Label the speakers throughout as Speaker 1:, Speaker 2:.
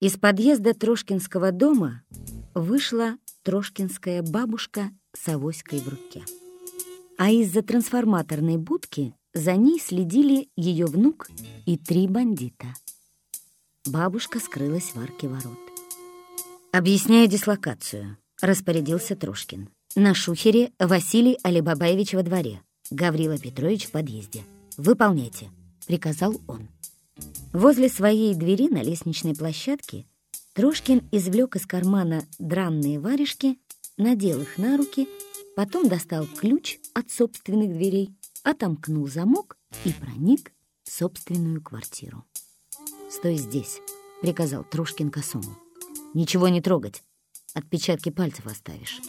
Speaker 1: Из подъезда Трошкинского дома вышла Трошкинская бабушка с авоськой в руке. А из-за трансформаторной будки за ней следили ее внук и три бандита. Бабушка скрылась в арке ворот. «Объясняю дислокацию», — распорядился Трошкин. «На шухере Василий Алибабаевич во дворе, Гаврила Петрович в подъезде. Выполняйте», — приказал он. Возле своей двери на лестничной площадке Трошкин извлек из кармана дранные варежки, надел их на руки, потом достал ключ от собственных дверей, отомкнул замок и проник в собственную квартиру. «Стой здесь», — приказал Трошкин косому. «Ничего не трогать, отпечатки пальцев оставишь».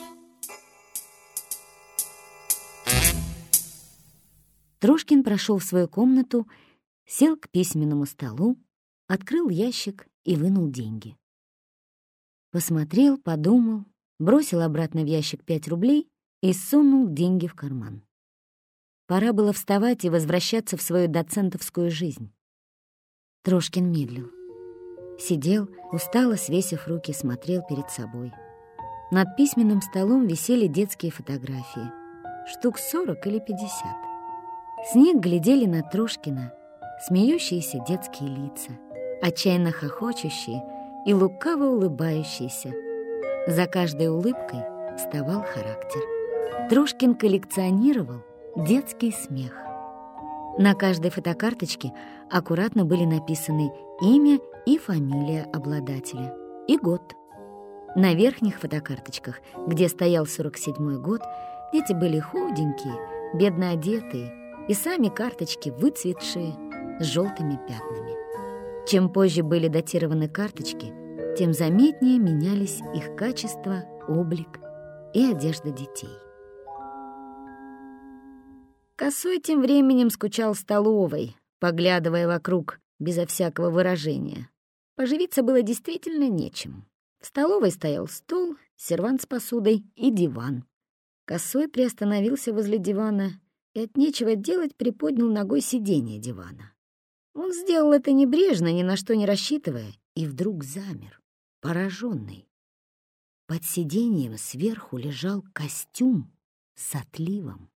Speaker 1: Трошкин прошел в свою комнату, сел к письменному столу, открыл ящик и вынул деньги. Посмотрел, подумал, бросил обратно в ящик пять рублей и сунул деньги в карман. Пора было вставать и возвращаться в свою доцентовскую жизнь. Трошкин медлил. Сидел, устало свесив руки, смотрел перед собой. Над письменным столом висели детские фотографии. Штук сорок или пятьдесят. С них глядели на Трошкина смеющиеся детские лица, отчаянно хохочущие — и лукаво улыбающийся. За каждой улыбкой вставал характер. Трошкин коллекционировал детский смех. На каждой фотокарточке аккуратно были написаны имя и фамилия обладателя и год. На верхних фотокарточках, где стоял 47-й год, дети были худенькие, бедно одетые, и сами карточки выцветшие, с желтыми пятнами. Чем позже были датированы карточки, тем заметнее менялись их качество, облик и одежда детей. Косой тем временем скучал столовой, поглядывая вокруг безо всякого выражения. Поживиться было действительно нечем. В столовой стоял стол, сервант с посудой и диван. Косой приостановился возле дивана и от нечего делать приподнял ногой сиденье дивана. Он сделал это небрежно, ни на что не рассчитывая, и вдруг замер, пораженный. Под сиденьем сверху лежал костюм с отливом.